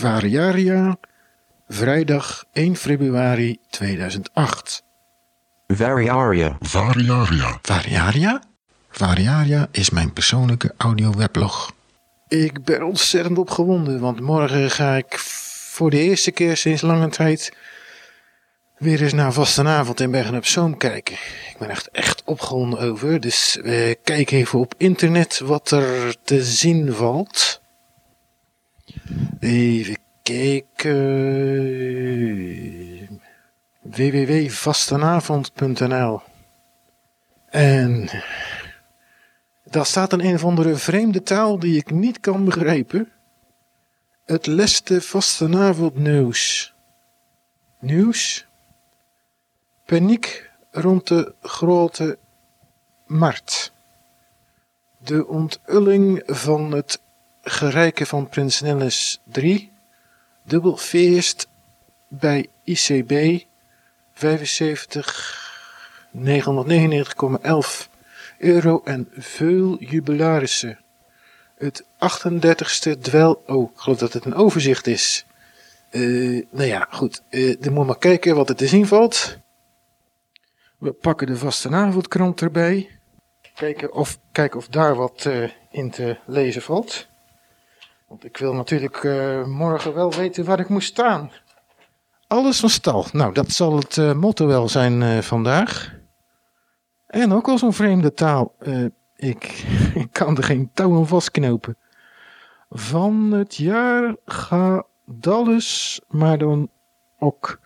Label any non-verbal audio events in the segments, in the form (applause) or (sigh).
Variaria, vrijdag 1 februari 2008. Variaria. Variaria. Variaria? Variaria is mijn persoonlijke audio-weblog. Ik ben ontzettend opgewonden, want morgen ga ik voor de eerste keer sinds lange tijd weer eens naar Vastenavond in Bergen op Zoom kijken. Ik ben echt, echt opgewonden over, dus we kijken even op internet wat er te zien valt. Even kijken. www.vastenavond.nl En daar staat een een of andere vreemde taal die ik niet kan begrijpen. Het leste vastenavond nieuws. Nieuws? Paniek rond de grote markt. De onthulling van het gerijken van Prins Nellis 3. Dubbel feest bij ICB 75 999,11 euro en veel jubilarissen. Het 38ste dwel... Oh, ik geloof dat het een overzicht is. Uh, nou ja, goed. Uh, dan moet maar kijken wat er te zien valt. We pakken de vastenavondkrant erbij. Kijken of, of daar wat uh, in te lezen valt. Want ik wil natuurlijk uh, morgen wel weten waar ik moet staan. Alles van stal. Nou, dat zal het uh, motto wel zijn uh, vandaag. En ook al zo'n vreemde taal. Ik, (laughs) ik, kan er geen touw aan vastknopen. Van het jaar gaat alles, maar dan ook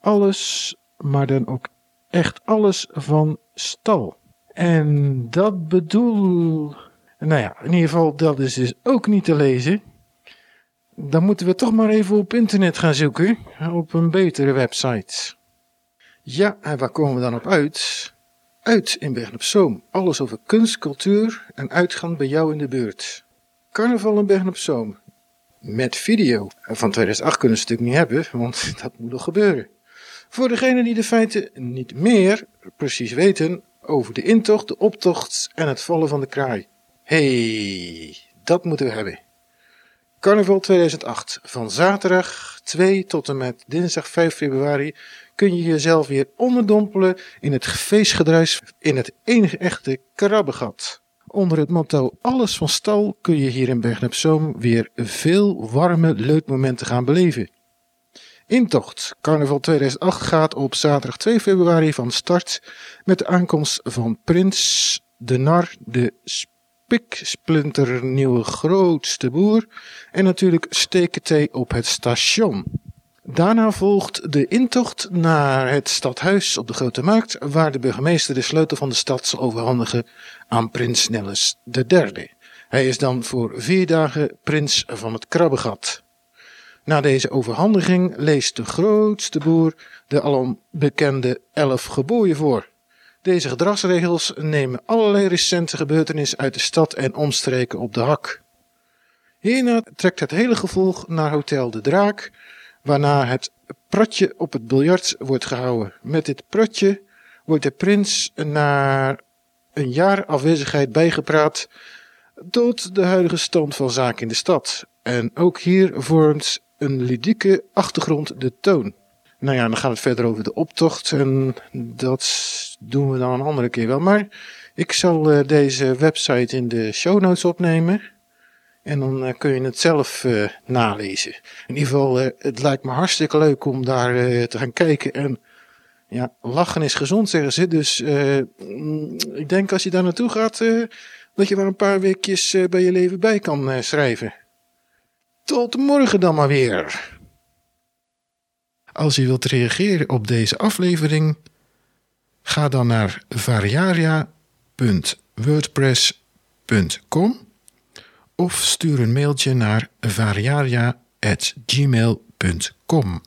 alles, maar dan ook echt alles van stal. En dat bedoel. Nou ja, in ieder geval, dat is dus ook niet te lezen dan moeten we toch maar even op internet gaan zoeken. Op een betere website. Ja, en waar komen we dan op uit? Uit in Bergen op Zoom. Alles over kunst, cultuur en uitgaan bij jou in de buurt. Carnaval in Bergen op Zoom. Met video. Van 2008 kunnen ze natuurlijk niet hebben, want (laughs) dat moet nog gebeuren. Voor degenen die de feiten niet meer precies weten over de intocht, de optocht en het vallen van de kraai. hey, dat moeten we hebben. Carnaval 2008. Van zaterdag 2 tot en met dinsdag 5 februari kun je jezelf weer onderdompelen in het feestgedruis in het enige echte krabbegat. Onder het motto Alles van stal kun je hier in Bergen op Zoom weer veel warme leukmomenten gaan beleven. Intocht. Carnaval 2008 gaat op zaterdag 2 februari van start met de aankomst van Prins, de Nar, de spiksplinternieuwe grootste boer en natuurlijk thee op het station. Daarna volgt de intocht naar het stadhuis op de Grote Markt, waar de burgemeester de sleutel van de stad zal overhandigen aan prins Nelles III. Hij is dan voor vier dagen prins van het Krabbegat. Na deze overhandiging leest de grootste boer de alom bekende elf geboeien voor. Deze gedragsregels nemen allerlei recente gebeurtenissen uit de stad en omstreken op de hak. Hierna trekt het hele gevolg naar Hotel de Draak, waarna het pratje op het biljart wordt gehouden. Met dit pratje wordt de prins na een jaar afwezigheid bijgepraat tot de huidige stand van zaken in de stad. En ook hier vormt een ludieke achtergrond de toon. Nou ja, dan gaat het verder over de optocht en dat doen we dan een andere keer wel. Maar ik zal uh, deze website in de show notes opnemen. En dan uh, kun je het zelf uh, nalezen. In ieder geval, het lijkt me hartstikke leuk om daar te gaan kijken. En ja, lachen is gezond, zeggen ze. Dus mm, ik denk als je daar naartoe gaat, dat je daar een paar weekjes bij je leven bij kan schrijven. Tot morgen dan maar weer. Als je wilt reageren op deze aflevering, ga dan naar variaria.wordpress.com of stuur een mailtje naar variaria.gmail.com.